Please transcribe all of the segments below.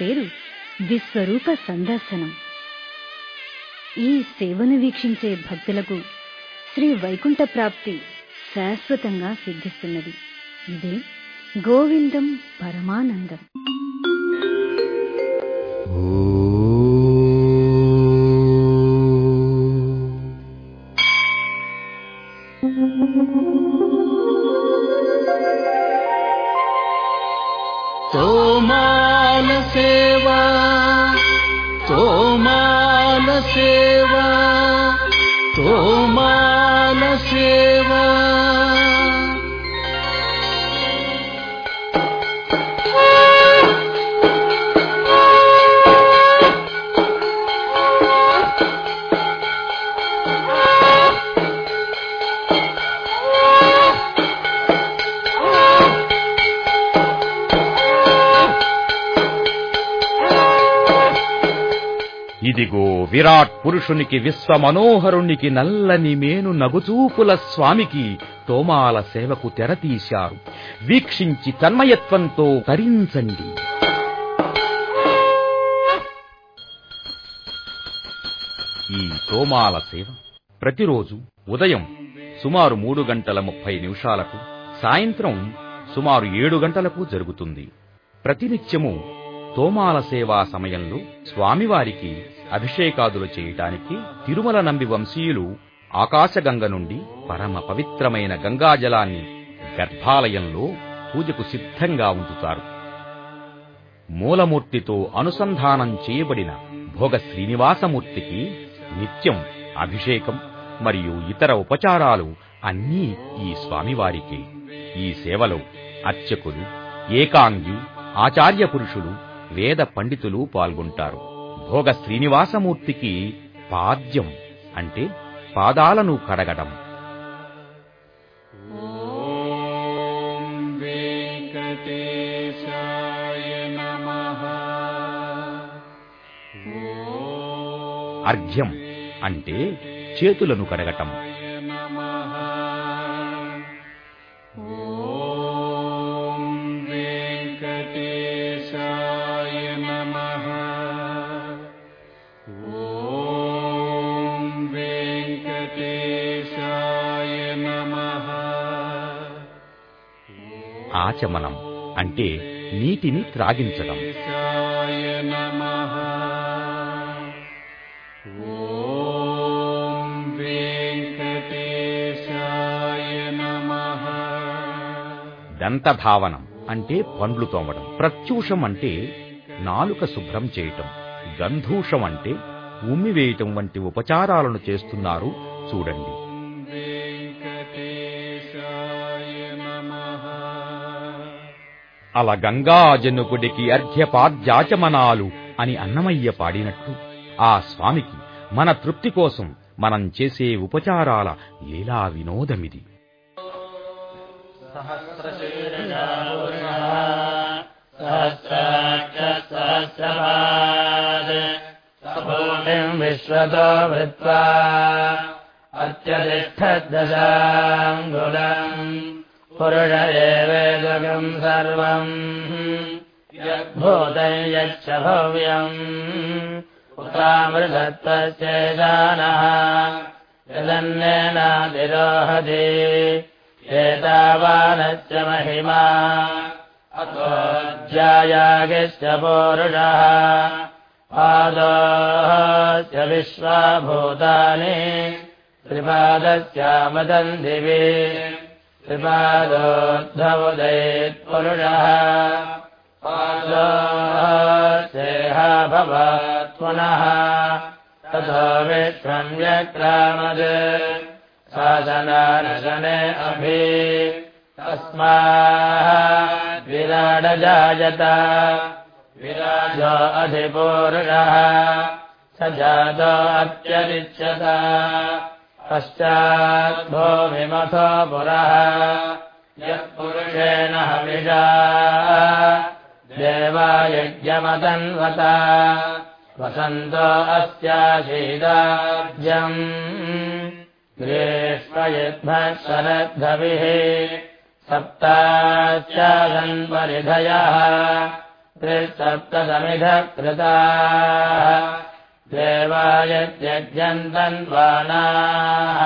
పేరు విశ్వరూప సందర్శనం. ఈ సేవను వీక్షించే భక్తులకు శ్రీ వైకుంఠ ప్రాప్తి శాశ్వతంగా సిద్ధిస్తున్నది. ఇదే గోవిందం పరమానందం. విరాట్ పురుషునికి విశ్వ మనోహరునికి నల్లని మేను నగుచూపుల స్వామికి తోమాల సేవకు తెరతీశారు. వీక్షించి తన్మయత్వంతో తరించండి. ఈ తోమాల సేవ ప్రతిరోజు ఉదయం సుమారు మూడు గంటల ముప్పై నిమిషాలకు సాయంత్రం సుమారు ఏడు గంటలకు జరుగుతుంది. ప్రతినిత్యము తోమాల సేవా సమయంలో స్వామివారికి అభిషేకాదులు చేయటానికి తిరుమల నంబి వంశీయులు ఆకాశగంగ నుండి పరమ పవిత్రమైన గంగాజలాన్ని గర్భాలయంలో పూజకు సిద్ధంగా ఉంచుతారు. మూలమూర్తితో అనుసంధానం చేయబడిన భోగ శ్రీనివాసమూర్తికి నిత్యం అభిషేకం మరియు ఇతర ఉపచారాలు అన్నీ ఈ స్వామివారికి. ఈ సేవలో అర్చకులు ఏకాంగి ఆచార్య పురుషులు వేద పండితులు పాల్గొంటారు. భోగ శ్రీనివాసమూర్తికి పాద్యం అంటే పాదాలను కడగడం. అర్ఘ్యం అంటే చేతులను కడగటం. ఆచమనం అంటే నీటిని త్రాగించడం. దంతభావనం అంటే పండ్లు తోమడం. ప్రత్యూషం అంటే నాలుక శుభ్రం చేయటం. గంధూషం అంటే ఉమ్మివేయటం వంటి ఉపచారాలను చేస్తున్నారు. చూడండి. అల గంగాజనుకుడికి అర్ఘ్యపాద్యాచమనాలు అని అన్నమయ్య పాడినట్టు. ఆ స్వామికి మన తృప్తి కోసం మనం చేసే ఉపచారాల లీలా వినోదమిది. విశ్వతో पुरुष एवेदकम् सर्वम्। यद्भूतम् यच्च भव्यम्। पुत्रामृतत्वश्चेदानः यदन्येनातिरोहति एतावानश्च महिमा। अतोऽध्यायागिश्च पौरुषः। पादोश्च विश्वाभूतानि। त्रिपादस्यामदम् दिवि त्रिपादोद्धवुदयेत्पुरुषः पादोश्चेह भवत् पुनः। ततो विश्वम् व्यक्रामद् शासनानशने अभि। तस्मात् विराडजायत। विराजो अधिपूरुषः। स जातो अत्यरिच्यत पश्चाद्भो मिमथो पुरः यः पुरुषेण हमिषा देवायज्ञवतन्वता वसन्तो अस्त्याशीदाब्जम् ग्रिष्वयग्मशरद्भीभिः सप्ताच्चादन्वरिधयः त्रिः कृताः देवायत्यज्यन्तन्वानाः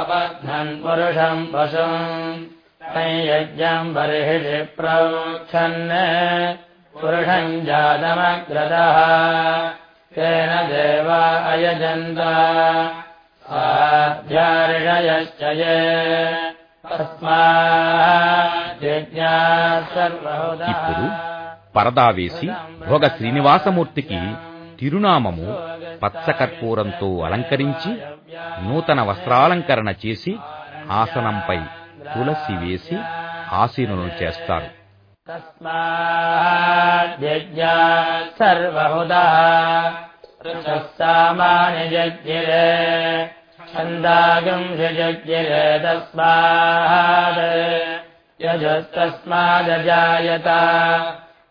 अपध्नन् पुरुषम् पशुम् संयज्ञम् बर्हिषि प्रोक्षन् पुरुषम् जातमग्रतः तेन देवा अयजन्त साध्याऋषयश्च ये तस्माज्ञा सर्वहुतः ఇప్పుడు పరదా వేసి భోగ శ్రీనివాసమూర్తికి తిరునామము పచ్చకర్పూరంతో అలంకరించి నూతన వస్త్రాలంకరణ చేసి ఆసనంపై తులసి వేసి ఆసీనులను చేస్తారు तस्माद्यज्ञा सर्वहुतः ऋषः सामानि जज्ञिरे छन्दागंसि जज्ञिरे तस्मात् यजस्तस्मादजायत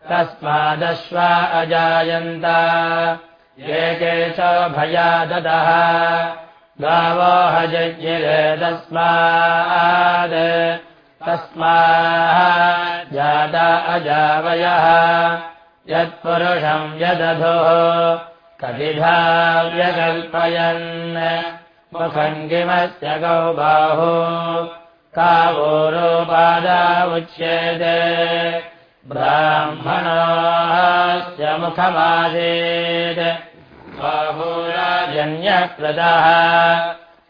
तस्मादश्वा अजायन्त। एके च भया ददः। गावो तस्माज्जाता अजावयः। यत्पुरुषम् यदधोः। कतिधा व्यकल्पयन् मुखम् किमस्य गौ बाहु कावोरोपादा उच्यते ब्राह्मणा मुखमादेहोराजन्यः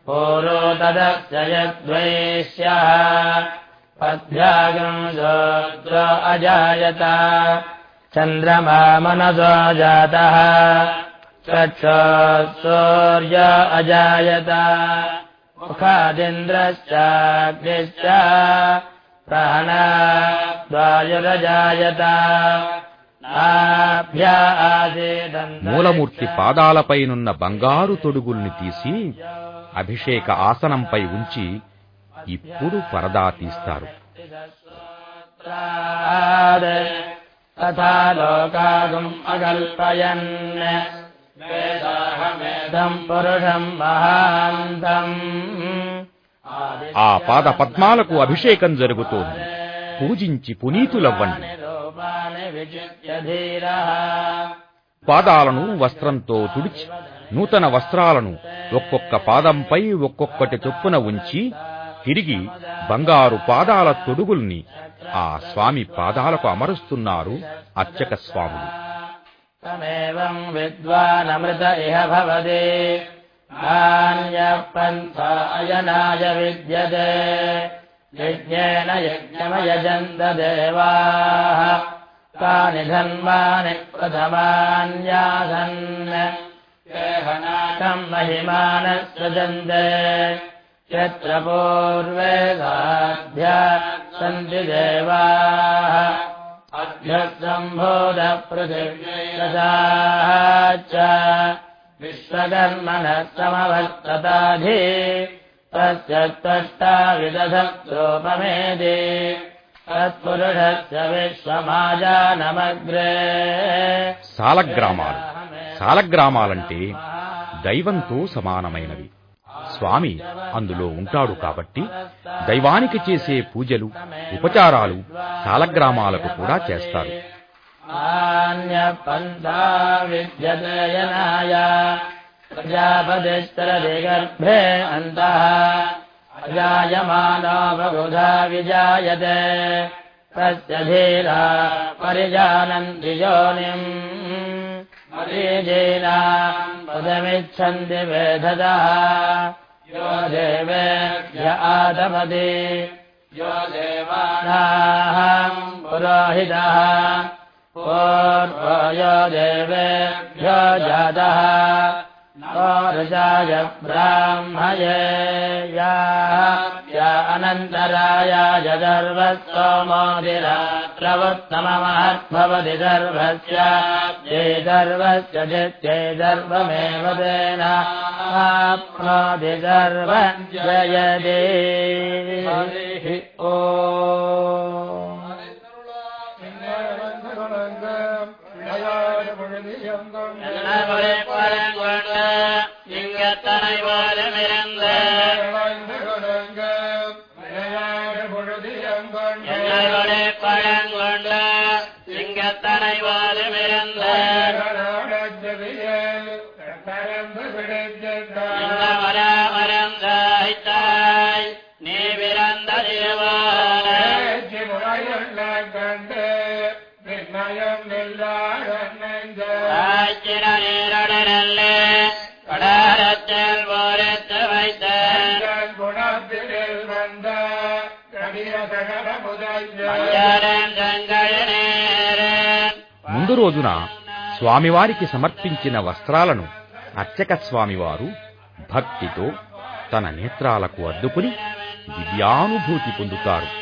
पोरोदश्चयद्वयेष्यः पद्म्यागम् सोऽ अजायत। चन्द्रमा मनसो जातः। चक्षोत्सूर्य अजायत। मुखादिन्द्रश्चाग्निश्च ప్రాణాయురజాయత మూలమూర్తి పాదాలపైనున్న బంగారు తొడుగుల్ని తీసి అభిషేక ఆసనంపై ఉంచి ఇప్పుడు పరదా తీస్తారు. పురుషం మహాంతం ఆ పాద పద్మాలకు అభిషేకం జరుగుతోంది. పూజించి పునీతులవ్వండి. పాదాలను వస్త్రంతో తుడిచి నూతన వస్త్రాలను ఒక్కొక్క పాదంపై ఒక్కొక్కటి చొప్పున ఉంచి తిరిగి బంగారు పాదాల తొడుగుల్ని ఆ స్వామి పాదాలకు అమరుస్తున్నారు అర్చక స్వాములు తమేవం విద్వానమృత ఇహ భవదే ान्यपन्थायनाय विद्यते। यज्ञेन यज्ञमयजन्तदेवाः। कानि धन्मानि प्रथमान्यासन्नकम् महिमानत्र दन्दे शत्र पूर्वेदाध्यासन्तिदेवाः अभ्यर्थम्भोधपृथिव्ययसा च। विश्वकर्मणः समवर्तताधि तस्य त्वष्टा विदधत्रोपमेदि तत्पुरुषस्य विश्वमाजानमग्रे సాలగ్రామాలు సాలగ్రామాలంటే దైవంతో సమానమైనవి స్వామి అందులో ఉంటాడు కాబట్టి దైవానికి చేసే పూజలు ఉపచారాలు సాలగ్రామాలకు కూడా చేస్తారు नान्यपन्था विद्यते यनाय प्रजापतिस्तरति गर्भे अन्तः अजायमानो बहुधा विजायते तस्य धीरा परिजानन्ति योनिम् मरीजीनाम् पदमिच्छन्ति वेधतः यो देवेभ्य आदमति यो देवानाहम् पुरोहितः पूर्वयो देवेभ्यो जातः ऋषाय ब्राह्मये या या अनन्तरायाय सर्वस्तोमोदिरात्रवत्तममहद्भवति सर्वस्य ये सर्वस्य चित्ते सर्वमेव तेन आप्नोति सर्वं जयते। ओ இங்கத்தனை போலமிருந்த கடாரத்தில் போரத்து வைத்த மஞ்சரன் செங்கழநேரன் ముందు రోజున స్వామివారికి సమర్పించిన వస్త్రాలను అర్చక స్వామివారు భక్తితో తన నేత్రాలకు అద్దుకుని దివ్యానుభూతి పొందుతారు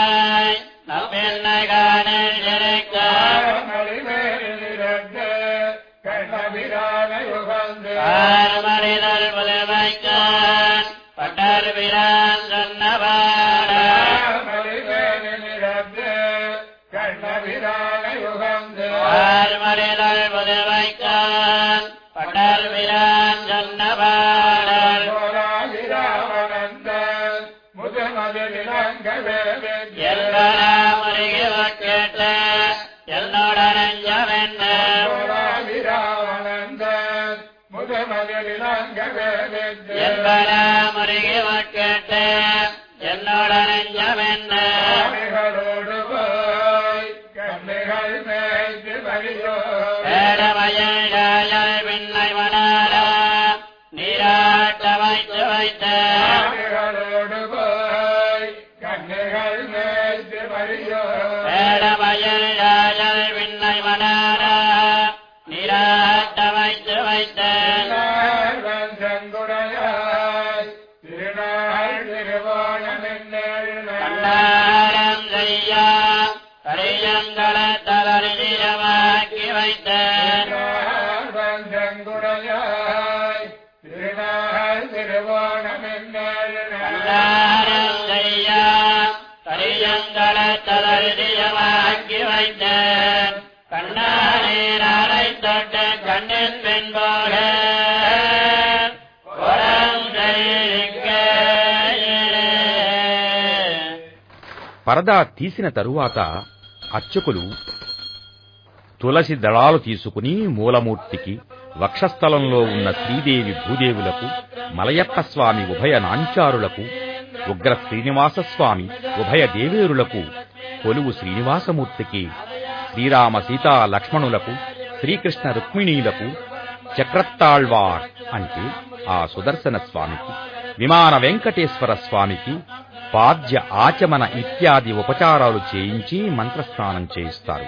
पटर्विराज बरा கண்டாரம் செய்யா கரியங்கள தளர்ச்சியமாக்கி வைத்த கண்ணானேரை தொட்டு கண்ணின் பின்போக புறம் செய்க పరదా తీసిన తరువాత అర్చకులు తులసి దళాలు తీసుకుని మూలమూర్తికి వక్షస్థలంలో ఉన్న శ్రీదేవి భూదేవులకు మలయప్ప స్వామి ఉభయ నాంచారులకు ఉగ్ర శ్రీనివాస స్వామి ఉభయ దేవేరులకు కొలువు శ్రీనివాసమూర్తికి శ్రీరామ సీతా లక్ష్మణులకు శ్రీకృష్ణ రుక్మిణీలకు చక్రత్తాళ్వార్ అంటే ఆ సుదర్శన స్వామికి విమాన వెంకటేశ్వర స్వామికి పాద్య ఆచమన ఇత్యాది ఉపచారాలు చేయించి మంత్రస్నానం చేయిస్తారు.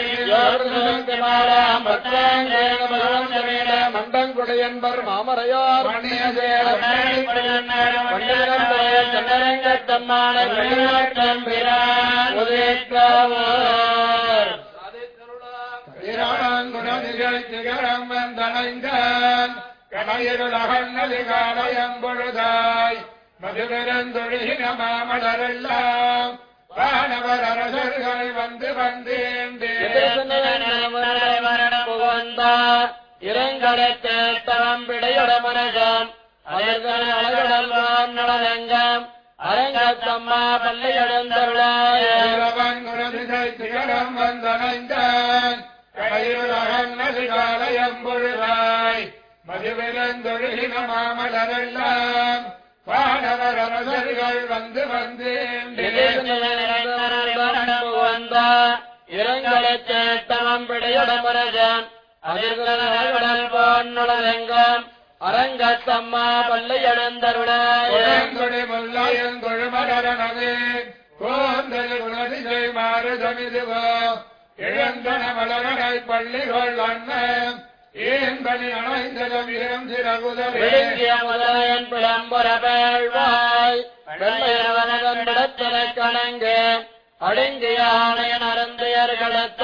மண்டங்குடையன்பர் மாமரையார். திகழம் வந்தனைந்தான் கடையிருளகன்னதி காலையம்பொழுதாய் மதுபிறந்தொழுகின மாமலரெல்லாம் வானவர் அரசர்கள் வந்து வந்தேண்டே இறங்கடத்தேத்தவம் பிடையுட மனசம். அதற்கான அழகடல் நடலங்கம் அரங்கத்தம்மா பள்ளி எழுந்தருளாய திகழம் வந்தனைந்தான் கடையிருளகன்னதி காலையம்பொழுதாய் மதுபிறந்தொழுகின மாமலரெல்லாம். வானவர் அரசர்கள் வந்து வந்தேண்டே இறங்கடத்தேத்தவம் பிடையுட மனசம். அதற்கான அழகடல் போன்னுளலங்கம் அரங்கத்தம்மா பள்ளி எழுந்தருளாய உடன்குடி முல்லையங்கொழுமலரனது மாறுதமிதுவோ இழந்தன மலரடை பள்ளிகள் அண்ணன் ஏன் பணி அணைந்ததும் இரும் சிறகுதலே. விழுங்கிய முதலையன் பிளம்புற பேழ்வாய். வெள்ளையவனதன் விடத்தினைக் கணங்கு அடங்கிய ஆணையன் அருந்தையர்களத்த.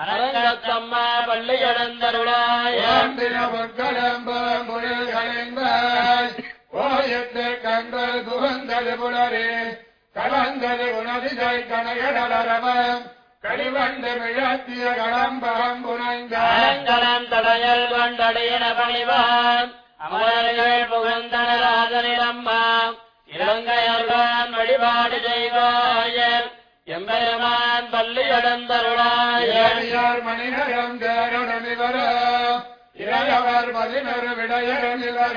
அரங்கத்தம்மா பள்ளி ஏந்தின பொற்களம்பும் புயல்களின்பாய் ஓயத்து கண்கள் புகுந்தது புலரே கலந்தது உணதிசை கனகடலரவம் கழிவண்டு மிழத்திய களம்பகம் புனைந்தார் அலங்கலம் தடையல் கொண்டடையின பணிவான் அமரர்கள் புகந்தனராதனிடம்மா இலங்கையர்வான் வழிபாடு செய்வாயர். எம்பெருமான் பள்ளி எழுந்தருளாய ஏழியார் மணிநரம் தேருடமிவர இளையவர் பதினொரு விடையரமிவர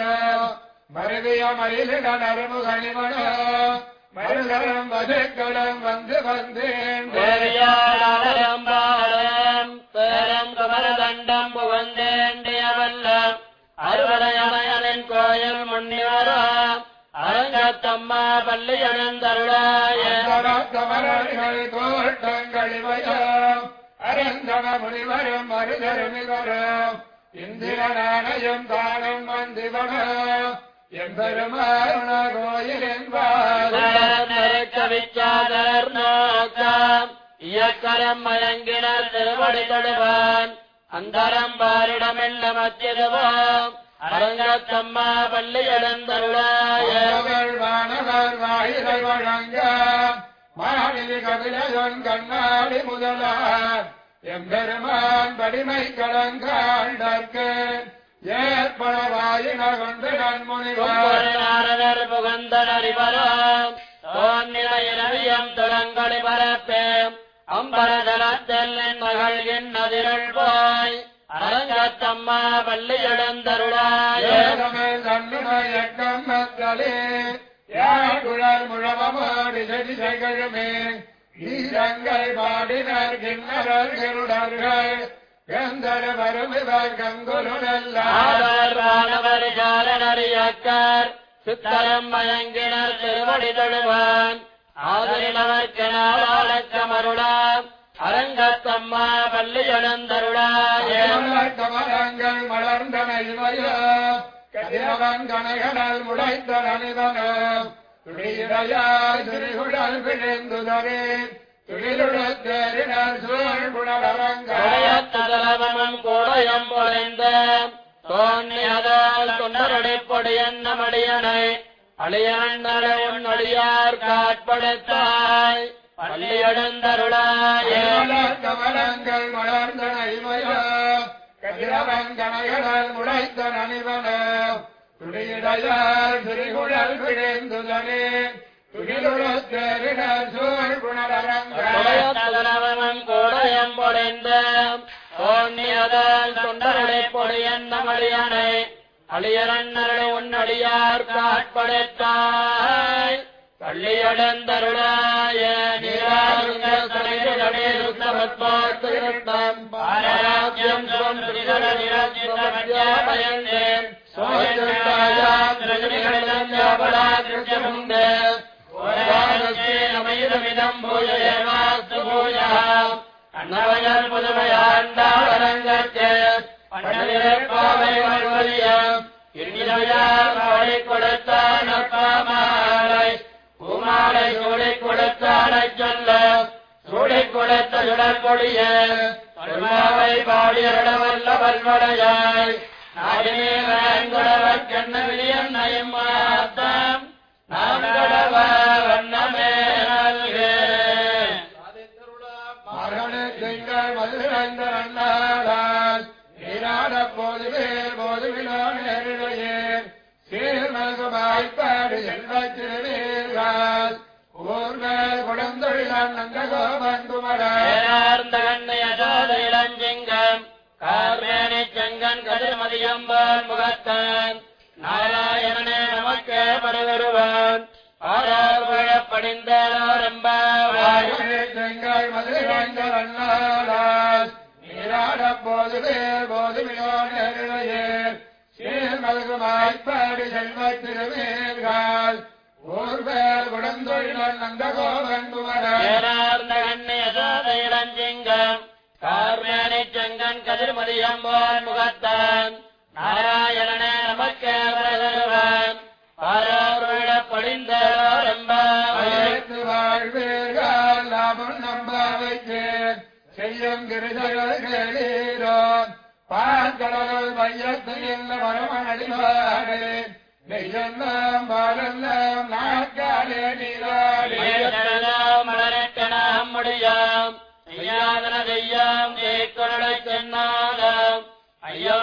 மருவிய மயிலிட நறுமுகணிவன மருதரம் வசுக்களம் வந்து வந்தேன். அரங்கத்தம்மா பள்ளி எழுந்தருளாய இவையம் அரந்தன முனிவரும் மருதருமிவரும் இந்திரனானையும் தானும் வந்திவன எம்பெருமான கோயில் என்பார் கவிச்சாதர் நோக்கம் இயக்கரம் மயங்கினர் திருவடி தொடுவான் அந்தரம் பாரிடமெல்ல மத்தியதுவோம். அரங்கத்தம்மா பள்ளி எழுந்தருளாய அவர்கள் வானவர் வாயிலை வழங்க மாநில கபிலையன் கண்ணாடி முதலார். எம்பெருமான் படிமை கடங்காண்டற்கு ஏற்பட வாயின கொண்டு நன்முனிவார். இவரும் தோன்னிலையிரவியம் துளங்கொடி பரப்பேம். அம்பரதலத்தில் மகள் என்னதிருள் போய் அரங்கத்தம்மா பள்ளி எழுந்தருளாய தன்னுமயக்கம் மக்களே யாழ்குழல் முழவமாடி செடி திகழுமே ஈரங்கள் பாடினர் கிண்ணறர் கருடர்கள் கந்தர வருமிவர் கங்குலுனெல்லாம் ஆதர் வானவர் சாரணறியக்கர் சித்தரம் மயங்கினர் திருவடி தொழுவான். ஆதரினவர்க்கெனாவாழக்கமருளாம் அரங்கத்தம்மா பள்ளி எழுந்தருளாய கமலங்கள் மலர்ந்தன கதிரவன் கனைகடல் முளைத்த நனிதனோ. துளியிடையாய் துணிகுழல் விழுந்துதரே. துளிருடத் தேரினர் சூழ் குணரங்கள் உடையத்ததலவனும் கூடயம் பொழிந்த. தோன்னியதால் தொண்டருடை பொடியன்ன மடியனை. அழியண்டனை உன் அடியார் காட்படுத்தாய். பள்ளி எழுந்தருளாய கமலங்கள் மலர்ந்தன இவையோ கதிரவன் கனைகடல் முளைத்த நனிவனோ துளியிடையார் திரிகுழல் விழுந்துதனே துகிலுடத் தேரினர் சூழ் குணரங்கள் கூடயம் பொழிந்த தோன்னியதால் தொண்டருடை பொடியன்ன மடியனை அழியரண்ணருடை உன் அடியார் காட்படுத்தாய். കള്ളിയടന്തരുളായ നിരാജുരത്മാരാജ്യം കൃത്യമുണ്ട് ം ഭൂജയേവാസ്തു ഭൂജ അണ്ണവയൽ പുതുമയാണ്ടാവരംഗത്തെ പണ്ഡിതപ്പാവൈ മറുപടിയ ഇന്നിലയാൾ പാടിക്കൊടുത്താണപ്പാമാളായി யாபலாகிருஷ்யமுண்டே ஓரானஸ்தே கொடுத்தான பூமாலை சூடிக் கொடுத்தானை சொல்ல சூடி கொடுத்த சுடற்கொடிய சொல்வாவை பாடியருடவல்ல பல்வடையாய் நாடினே வேங்குடவர்க்கு மாத்தம் நாம் கடவ வண்ணமே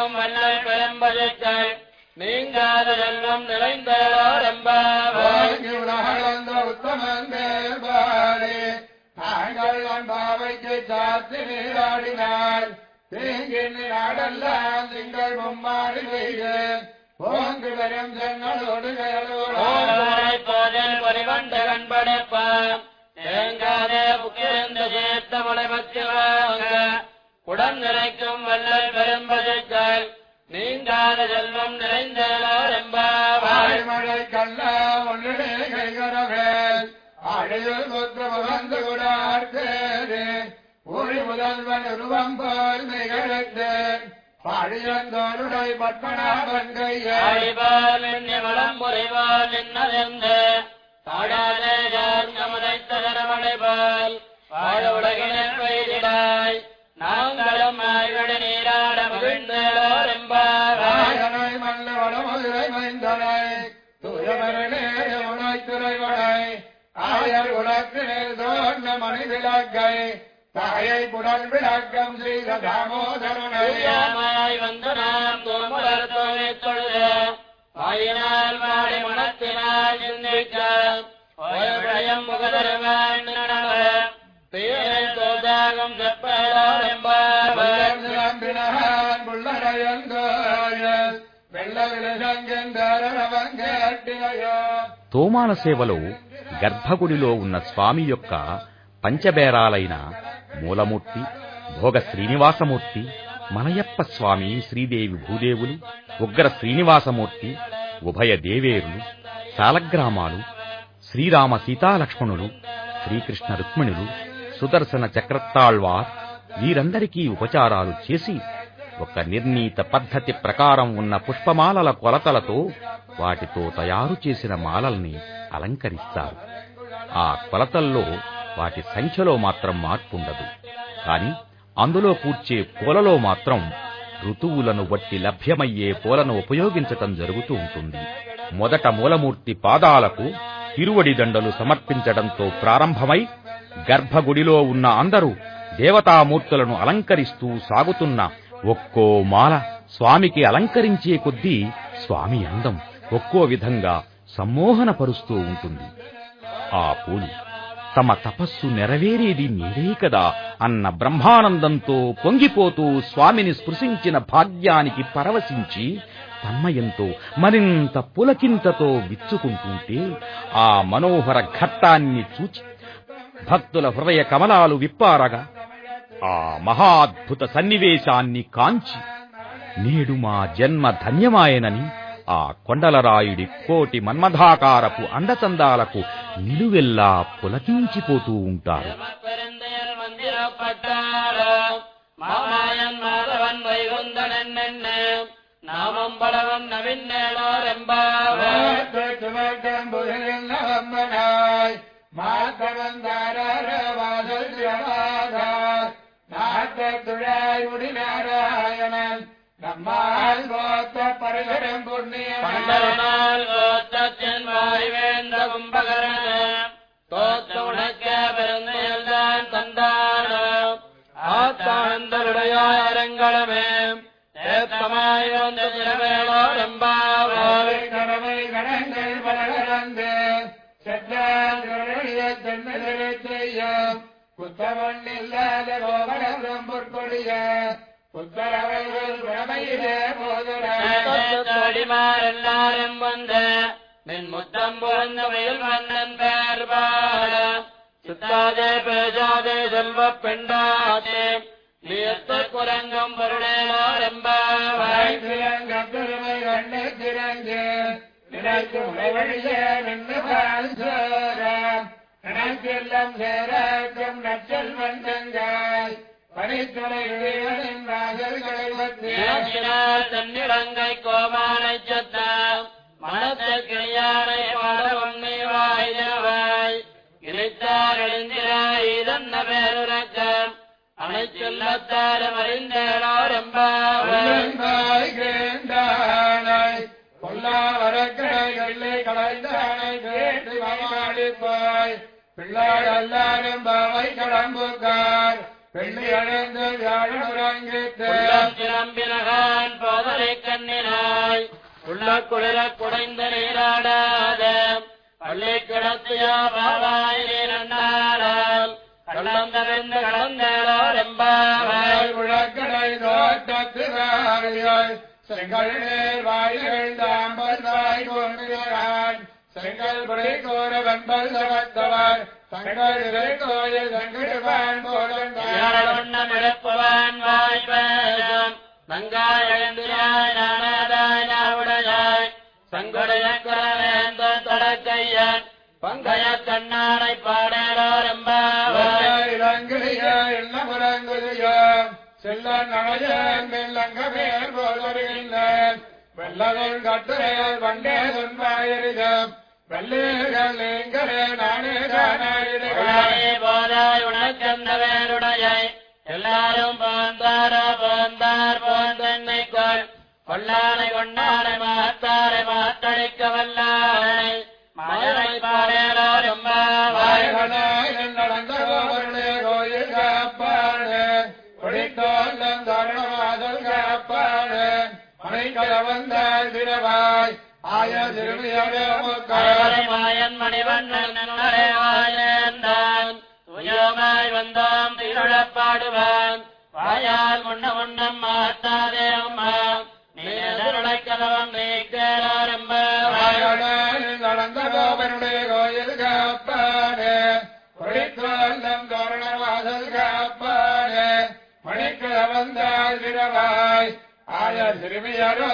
உடங்களைக்கும் வல்லல் பெரும்பதிக்கள் நீங்காத உலகளந்த உத்தமன் பேர்பாடு நாங்கள் நம்பாவைக்கு சாத்து நீராடினால் தேங்கில் நாடெல்லாம் நீங்கள் மும்மாறி செய்து ஓங்கு வரும் போதல் தேங்காதே புக்கிருந்த வாங்க உடங்களைக்கும் வல்லல் பெரும்பதிக்கள் நீங்காத செல்வம் ஆழ்மழை கண்ணா ஒன்றிலே கைகரவேல் அழியில் கொத்து முகந்து குடார்த்தேது ஊழி முதல்வன் உருவம் போல் நிகழ்த்து பாழியந்தோருடை பத்மநாபன் கையாய் ஆழிபால் என்னை வளம் முறைவால் என்னதென்று தாடாதே தோன்ற மணி விளக்கை தாயை புடல் விளக்கம் செய்த தாமோதரனை ஐயாமாய் வந்து நாம் தோமலர் தோலை தொழுது வாயினால் வாடி மனத்தினால் சிந்திக்க ஓயவிடயம் முகதருவான் நடவ தீரை தோதாகம் செப்பலோரெம்பாவாய் நம்பினான் புள்ளரையங்கோயல் வெள்ள விலசங்கெண்டரவங்கேட்டினையோ తోమాల సేవలో గర్భగుడిలో ఉన్న స్వామి యొక్క పంచబేరాలైన మూలమూర్తి భోగ శ్రీనివాసమూర్తి మలయప్ప స్వామి శ్రీదేవి భూదేవులు ఉగ్ర శ్రీనివాసమూర్తి ఉభయ దేవేరులు సాలగ్రామాలు శ్రీరామ సీతాలక్ష్మణులు శ్రీకృష్ణ రుక్మిణులు సుదర్శన చక్రతాళ్వార్ వీరందరికీ ఉపచారాలు చేసి ఒక నిర్ణీత పద్ధతి ప్రకారం ఉన్న పుష్పమాలల కొలతలతో వాటితో తయారు చేసిన మాలల్ని అలంకరిస్తారు. ఆ కొలతల్లో వాటి సంఖ్యలో మాత్రం మార్పుండదు. కాని అందులో కూర్చే పూలలో మాత్రం ఋతువులను బట్టి లభ్యమయ్యే పూలను ఉపయోగించటం జరుగుతూ ఉంటుంది. మొదట మూలమూర్తి పాదాలకు తిరువడి దండలు సమర్పించడంతో ప్రారంభమై గర్భగుడిలో ఉన్న అందరూ దేవతామూర్తులను అలంకరిస్తూ సాగుతున్న ఒక్కో మాల స్వామికి అలంకరించే కొద్దీ స్వామి అందం ఒక్కో విధంగా సమ్మోహనపరుస్తూ ఉంటుంది. ఆ పూలు తమ తపస్సు నెరవేరేది మీరే కదా అన్న బ్రహ్మానందంతో పొంగిపోతూ స్వామిని స్పృశించిన భాగ్యానికి పరవశించి తన్మయంతో మరింత పులకింతతో విచ్చుకుంటుంటే ఆ మనోహర ఘట్టాన్ని చూచి భక్తుల హృదయ కమలాలు విప్పారగా ఆ మహాద్భుత సన్నివేశాన్ని కాంచి నేడు మా జన్మ ధన్యమాయనని ఆ కొండలరాయుడి కోటి మన్మథాకారపు అండచందాలకు నిలువెల్లా పులకించిపోతూ ఉంటారు பெருந்தையர் மந்திரப்பட்டாரோ மாமாயன் மாதவன் வைகுந்தன் என்ன நாமம் பலவன் நவின்னேளோ ரெம்பாவோ ாய் மாத்தவந்தாரவாதல் நாத்தத்துழாய் முடிநாராயணன் நம்மால் கோத்த பரிகரம் புண்ணியம். பண்டரனால் கோத்தத்தின் வாய்வேந்த கும்பகரண. தோத்த உனக்க பெருந்தையல் தான் தந்தானோ. ஆத்தாழ்ந்தருடையாய் அரங்களமே ஏத்தமாய் வந்த திரவேளோ ரெம்பாவோ கடமை கடங்கள் பலகரந்து செல்லாதிய தென்னதிரை செய்யும். குத்தவன் இல்லாத கோபரம் பொற்கொடிய புத்தரவைகள் பிரமையிலே போதுராய் தோடிமாரெல்லாரும் வந்து நின் முத்தம் புகழ்ந்த மயில் மன்னன் பேர் பாட சித்தாதே பேஜாதே செல்வ பெண்டாதே நீயத்த குரங்கம் பொருளேலோ ரெம்பாவாய் பெருமை கண்ணு திறந்து நினைக்கும் வழியே நின்று பால்சோரம் நினைக்கெல்லாம் சேராக்கும் நச்சல் வந்தங்காய் பனித்துறை தன்னிடங்கை கோமானை சத்தாம் மனத்தை கிளியானை பாடவம் உண்மை இணைத்தார் எழுந்திராய் இதன்ன பேருரக்கம் அனைச்செல்லத்தாரும் அறிந்தேனோ ரெம்பாவாய் உள்ளங்காய் கலைந்தானை கேட்டு மாடிப்பாய் பாவை கடம்புக்கார். பெண்ணி அடைந்து வியாழன் உறங்கித்து உள்ளம் சிலம்பினகான் போதலை கண்ணினாய். உள்ள குளிர குடைந்து நீராடாத. பள்ளி கிடத்தியா பாவாய் நீரண்டாடால் கள்ளந்தவிந்து கடந்தேளோ ரெம்பாவாய் முழக்கடை தோட்டத்து வாரியாய். செங்கல் நேர் வாய்கள் தாம்பல் வாய் கொண்டான் செங்கல் புடை கோர வெண்பல் தவத்தவர் தங்கள் இறை கோயில் தங்கிடுவான் போதந்தார் வண்ணமிழப்புவான் வாய் பேசும் நங்காய் எழுந்திராய் நானாதாய் நாவுடையாய். சங்குடைய குரவேந்த தொடக்கையன் பங்கைய கண்ணானை இளங்கிலிய என்ன முறங்குதியோ செல்ல வெள்ளங்க மேல் போல் வருகின்றேன் வெள்ளகள் கட்டுரைகள் வண்டே துன்பாயிருதம் வெள்ளைகள் எங்களே நானே தானாயிருக்கிறேன் உள்ளாயே போதாய் உனக்கெந்த எல்லாரும் போந்தாரோ போந்தார் போந்தென்னைக்கோள் கொல்லானை கொண்டாரை மாத்தாரை மாத்தடிக்க வல்லாரை மாயனை பாரேலாரும் நடந்த கோயில் காப்பாடு. தருணமாதல் காப்பாடு. வந்தால் திரவாய் ஆய மாயன் மணிவண்ணன் துயோமாய் வந்தோம் திருழப்பாடுவான் வாயால் முன்ன முன்னம் மாத்தாதே அம்மா. நீ எதிரடைக்கலவம் நீ கேளாரம்பாவாய் வாய்களாய் நடந்த கோவருடைய கோயில் காப்பாடு. குடித்தோல்லம் தருணமாதல் காப்பாடு. மணிக்கல வந்தால் ஆய திருவியடோ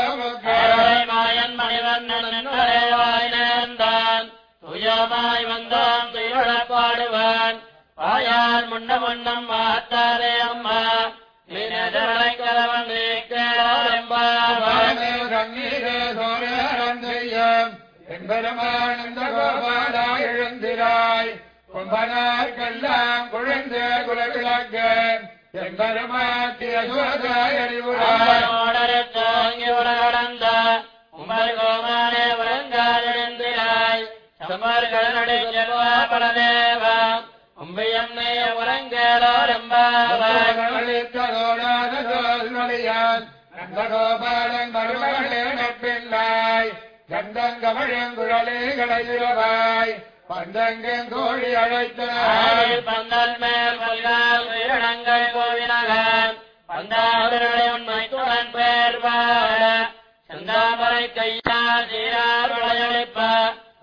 கரவரை மாயன் மணிவண்ணன் நன்னரே வாயேந்தான் துயோமாய் வந்தோம் திருழப்பாடுவான் வாயால் முன்ன முன்னம் மாத்தாதே அம்மா. நீ எதிரடைக்கலவம் நீ கேளாரம்பாவாய் கண்ணீரே சோழரம் செய்யும் எம்பெருமானந்த கோபாலா எழுந்திராய். கும்பனார்க்கெல்லாம் குழந்தை குலவிளக்க எம்பெருமாட்டிய சுவதாய் அறிவுராய் அம்பரோடரை தோங்கி உலகடந்த உம்பர் கோமானே உறங்காதிருந்திராய் சம்பர்கள் நடை செல்வா பரதேவா. உம்பையம்மே உறங்கேலோ ரெம்பாவாய் ளித்ததோடாத சொல்வழியால் நந்த கோபாலன் மருமகளே நட்பில்லாய் கந்தங்கமழங்குழலே கடையிறவாய். பந்தங்கன் கோழி அழைத்தனாய் ஆடி பந்தல் மேல் பல்லால் உயிரினங்கள் கோவினகன் பந்தாவர்களை உண்மைத்துடன் பேர் பாட செந்தாமரை கையால் சீரார் விளையளிப்ப.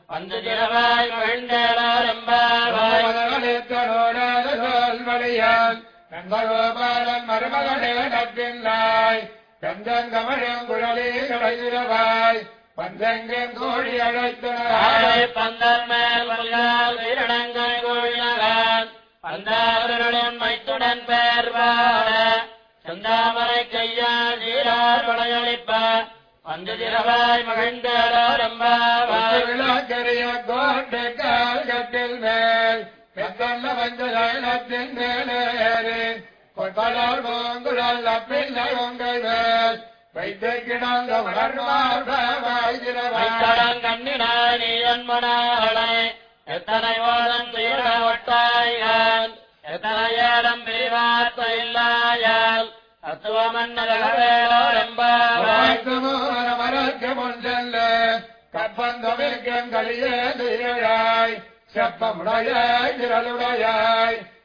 வந்து திரவாய் விழுந்தேலோ ரெம்பாவாய் ளித்ததோடாத சொல்வழியால் நந்த கோபாலன் மருமகளே நட்பில்லாய் கந்தங்கமழங்குழலே கடையிறவாய் பந்தெங்கும் கோழி அழைத்தனர் பந்தல் மேல் பல்லால் வீரணங்கள் கோழினகன் பந்தாருடன் மைத்துடன் பேர் வாழ செந்தாமரை கையால் சீரார் வளையளிப்ப வந்து திரவாய் மகிழ்ந்தோரம்பாவாய் விளக்கரிய கோட்டை கால்கட்டில் மேல் மெத்தல்ல வஞ்சலத்தின் மேலேறி கொத்தலால் பூங்குழல் அப்பிள்ளை உங்கள் மேல் எத்தனை ஓதம் தீர ஒட்டாய்கள் எத்தனை ஏலம் பிரிவார்த்த இல்லாயால். தத்துவமன்னரவேலோரெம்பாவாய் மறக்க முன் செல்ல. கப்பந்தமிழ்க்கம் களியே தீழாய் செப்பமுடையாய் திரளுடையாய்.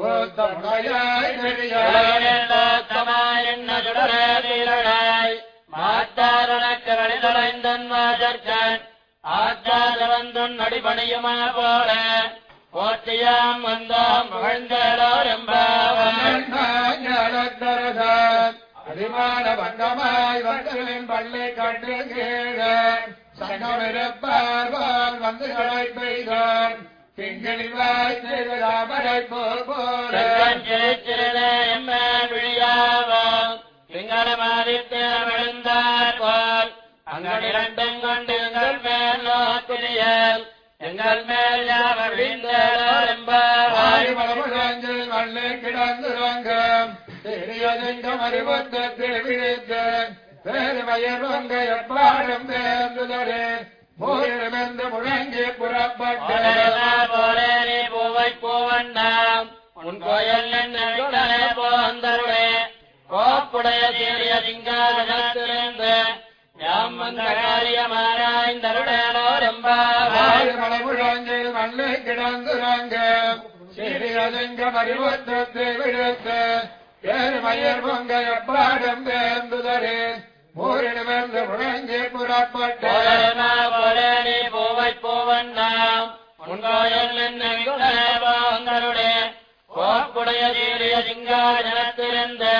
பூத்தமுடையாய் பெரியாய் என்ன சுடரேதிரடாய் அடிபணியுமா போல போற்றியாம் வந்தோம் புகழ்ந்தலோரெம்பாவாய் அதிமான பங்கமாய் வந்தலின் பள்ளி கண்டு கீழே சங்கமிருப்பார்வான் வந்து பெய்தான் திங்களிவாய் விழுந்தார் போல் போல அங்கிரண்டும் கொண்டு எங்கள் மேல் நோக்குரியல் எங்கள் மேல் யாவர் வீழ்ந்தோரெம்பாவாய் மலமுழங்கில் வள்ளி கிடந்துறங்கம் சிறியதெங்கம் அறிவுத்தத்தில் விழித்து வேறு மயர் வங்க எப்பாடும் வேந்துதரே மூயிரமென்று முழங்கி புறப்பட்டேன் போரேரி பூவை பூவண்ணாம் உன் கோயில் போந்தருளே. கோப்புடைய சீரிய சிங்காதனத்திலிருந்து யாம் வந்த காரியமாராய்ந்தருடனோரெம்பாவாய் மலமுழங்கில் வள்ளி கிடந்துறங்க. சிறியதெங்கம் அறிவுத்தத்தை விடுத்து வேறு மயர் வங்க எப்பாடும் வேந்துதரே மூயிரமென்று முழங்கி போரேரி பூவை பூவண்ணாம். உன் கோயில் நின்றுடனே போந்தருளே கோப்புடைய சீரிய சிங்காதனத்திலிருந்து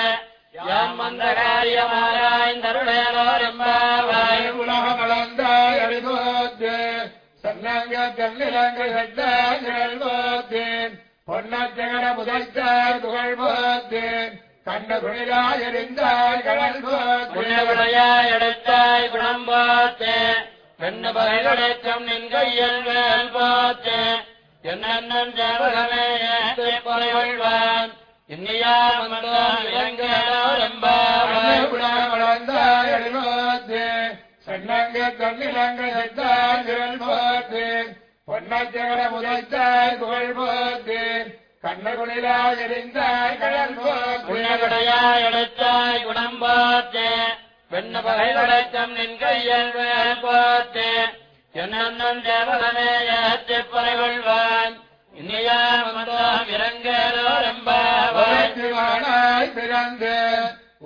யாம் வந்த காரியமாராய்ந்தருடனோரெம்பாவாய் உலகம் வளர்ந்தாய் அடிபோத்து சன்னங்க தென்னிலங்க செட்டாங்கள் போத்தேன் பொன்னச்சகர முதல்த்தாய் புகழ் போத்தேன் கண்ட குளிராய் எரிந்தாய் கடல் உன்னவிடையாய் எடுத்தாய் குணம் போத்தே பெண்ணு பகைகளுக்கும் நின் கையில் வேல் போத்தே என்னென்னும் ஜாபகமே ஏற்று குறைவழ்வான் இன்னியா வந்தோம் இறங்கோரெம்பாவாய் உலகம் வளர்ந்தாய் அடிபோத்து சன்னங்க தென்னிலங்க செட்டாங்கள் போத்தேன் பொன்னச்சகர முதல்த்தாய் புகழ் போத்தேன் கண்ண குளிராய் எரிந்தாய் உன்னவிடையாய் எடுத்தாய் குணம் போத்தே பெண்ணு பகைகளுக்கும் நின் கையில் போத்தே என்னென்னும் ஜாபகமே ஏற்று குறைவழ்வான் இன்னியா வந்தோம் இறங்கோரெம்பாவாய் ஒருத்தி மகனாய் பிறந்து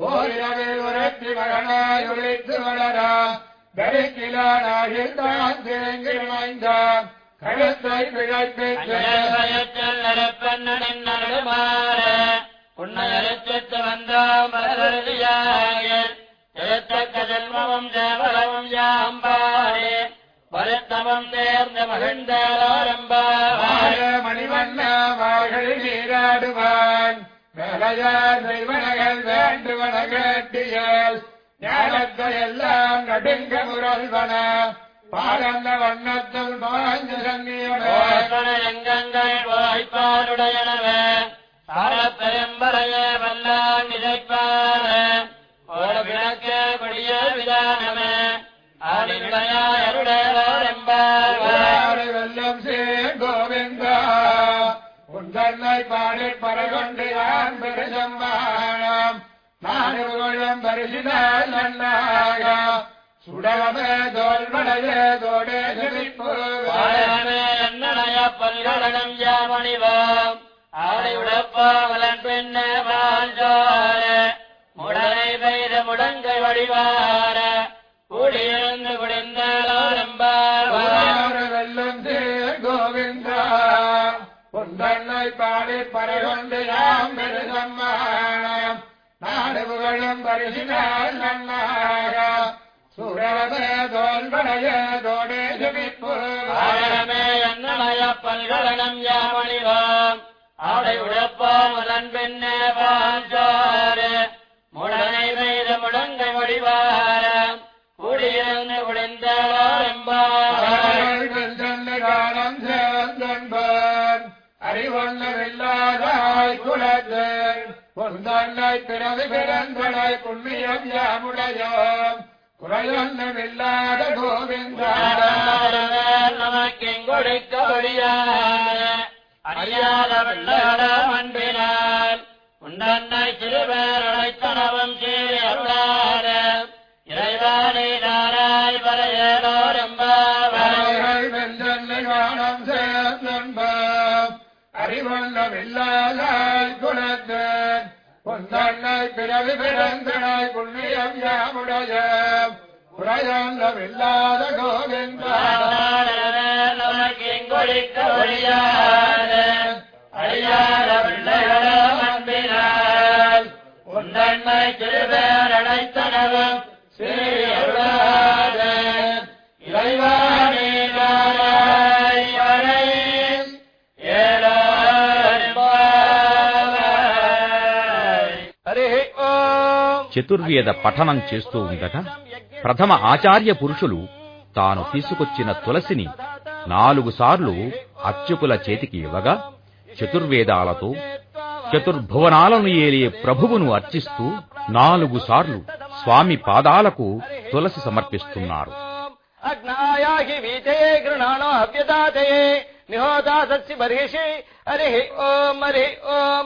ஓரிரவில் ஒருத்தி மகனாய் ஒழித்து வளரா தரிக்கிலானாகில் தான் தேங்கி நுழைந்தான் கழுத்தை நடுமாற உன்னையரித்து வந்தோம் எழுத்தக்க ஜென்மமும் தேவலமும் யாம்பாரே வருத்தமும் தேர்ந்த மகிழ்ந்தோரம்பாவாய் மணிவண்ண வாகள் நீராடுவான். வேலையார் செய்வனகள் வேண்டுவன கேட்டியல். ஞானத்தை எல்லாம் நடுங்க முரல்வன. பாடந்த வண்ணத்தில் பாஞ்ச சன்னியமே எங்கங்கள் வாய்ப்பாருடையனவே பெரும்பறையே வல்லான் இதைப்பார ஓட விளக்கே கொடிய விதானமே. ஆடினுடையாருடையோரெம்பாவாய் வெல்லம் சேர் கோவிந்தா. உன் தன்னை பாடி பரகொண்டு யான் பெருசம்மானம் நாடு உலகம் பரிசினால் நன்னாக சுடலமே தோல்வளையே தோடே என்னடைய பல்கலனம் யாமணிவாம் ஆடை உடப்பாவலன் பெண்ணே வாழ்ந்தார. முடனை பெய்த முடங்கை வடிவார. கூடியிருந்து குடிந்தாளோரம்பாவார வெல்லும் தேர் கோவிந்தா. பொந்தன்னை பாடி பரகொண்டு நாம் பெருசம்மானம் நாடு புகழும் பரிசினால் நன்னாக பல்கலனம் யாமணிவாம் ஆடை உடப்பாவலன் பெண்ணே வாழ்ந்தார முடனை பெய்த முடங்கை வடிவார கூடியிருந்து குடிந்தாளோரம்பாவார காலம் சேர்ந்தன்பன் அறிவொன்னமில்லாதாய் குலத்தன். பொந்தன்னை பிறவி பிறந்தனை புண்ணியம் யாமுடையோம். குறையொன்னமில்லாத கோவிந்தா நமக்கெங்கொடுக்க ஒழியாத அறியாத வெள்ளாட அன்பினால் உண்டன்னை சிறுபேர் அழைத்தனவும் சீரி அருளாத இறைவானை நாராய் வரையலோரம்பாவாய் அவர்கள் வெஞ்சன்னை காலம் சேர்ந்தன்பன் அறிவொன்னமில்லாதாய் குலத்தன் பொந்தன்னை பிறவி பிறந்தனாய் புண்ணியம் யாமுடைய. குறையொன்னமில்லாத கோவிந்தா. நமக்கெங்கொடுக்க ஒழியாத அறியாத வெள்ளாட அன்பினால் உண்டன்னை சிறுபேர் அழைத்தனவும் చతుర్వేద పఠనం చేస్తూ ఉండగా ప్రథమ ఆచార్య పురుషులు తాను తీసుకొచ్చిన తులసిని నాలుగు సార్లు అర్చకుల చేతికి ఇవ్వగా చతుర్వేదాలతో చతుర్భువనాలను ఏలే ప్రభువును అర్చిస్తూ నాలుగు సార్లు స్వామి పాదాలకు తులసి సమర్పిస్తున్నారు. అగ్నాయాహి గృణాణో హవ్యదాతయే బర్హిషి హరి ఓం హరి ఓం.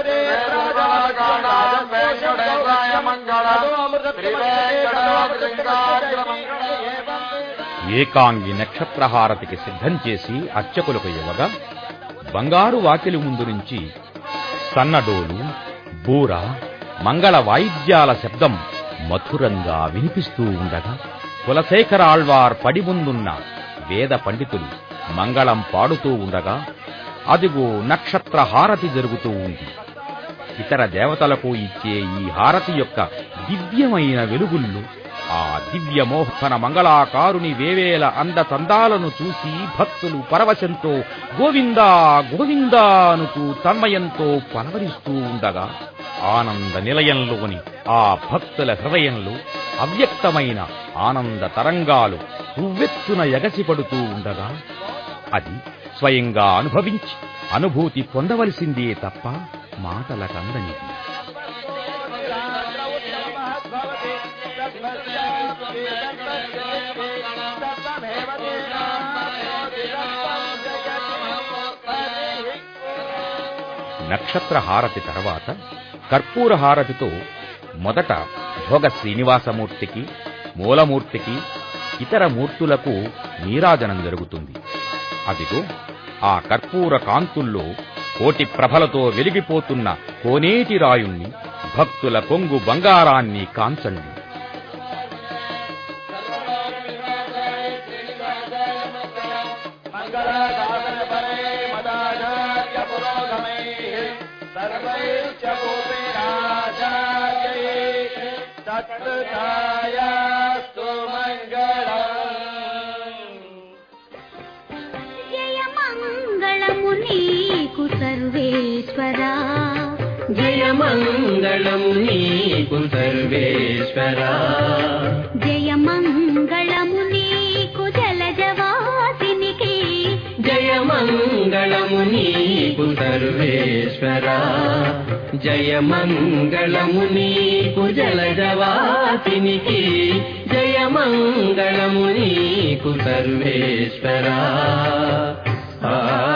ఏకాంగి నక్షత్రహారతికి సిద్ధం చేసి అర్చకులకు ఇవ్వగా బంగారు వాకిలి ముందు నుంచి సన్నడోలు బూర మంగళ వాయిద్యాల శబ్దం మధురంగా వినిపిస్తూ ఉండగా కులశేఖర ఆళ్వార్ పడి ముందున్న వేద పండితులు మంగళం పాడుతూ ఉండగా అదిగో నక్షత్రహారతి జరుగుతూ ఉంది ఇతర దేవతలకు ఇచ్చే ఈ హారతి యొక్క దివ్యమైన వెలుగుల్లో ఆ దివ్య మోహన మంగళాకారుని వేవేల అందచందాలను చూసి భక్తులు పరవశంతో గోవిందా గోవిందా అనుతూ తన్మయంతో పలవరిస్తూ ఉండగా ఆనంద నిలయంలోని ఆ భక్తుల హృదయంలో అవ్యక్తమైన ఆనంద తరంగాలు ఉవ్వెత్తున ఎగసిపడుతూ ఉండగా అది స్వయంగా అనుభవించి అనుభూతి పొందవలసిందే తప్ప మాటల కందని. నక్షత్ర హారతి తర్వాత కర్పూర హారతితో మొదట భోగ శ్రీనివాసమూర్తికి మూలమూర్తికి ఇతర మూర్తులకు నీరాజనం జరుగుతుంది. అదిగో ఆ కర్పూర కాంతుల్లో కోటి ప్రభలతో వెలిగిపోతున్న కోనేటి రాయుణ్ణి భక్తుల కొంగు బంగారాన్ని కాంచండి. జయ సర్వేశ్వరా. జయమంగళం నీకు సర్వేశ్వరా. జయమంగళము నీకు జలజవాసినికి. జయమంగళము నీకు సర్వేశ్వరా. సర్వేశ్వరా.